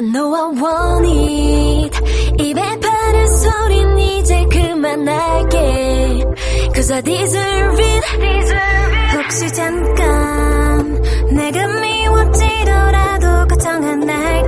너와 원이 입에 바른 소린 이제 그만할게 Cause I deserve it, deserve it. 혹시 잠깐 내가 미워지더라도 걱정 안 할게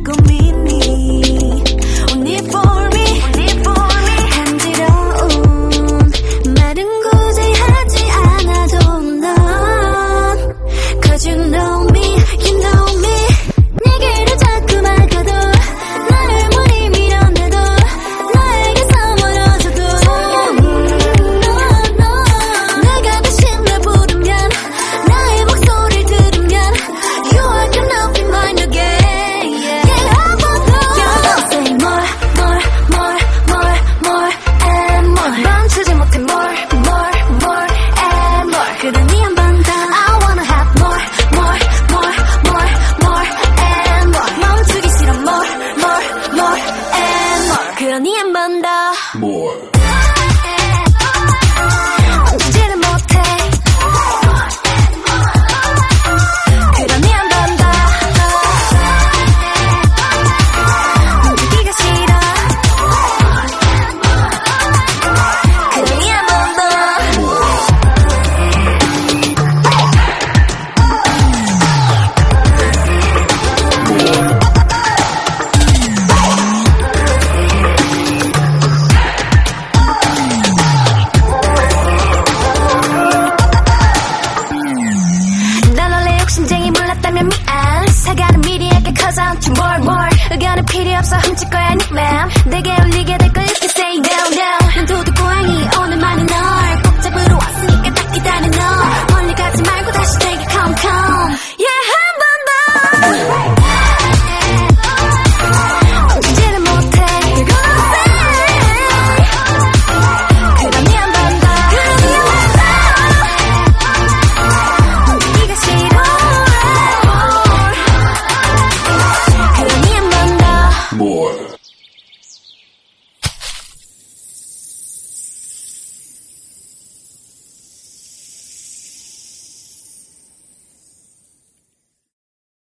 의견은 필요 없어 훔칠 거야 닉맘. 내게 울리게 될걸 이렇게 say down down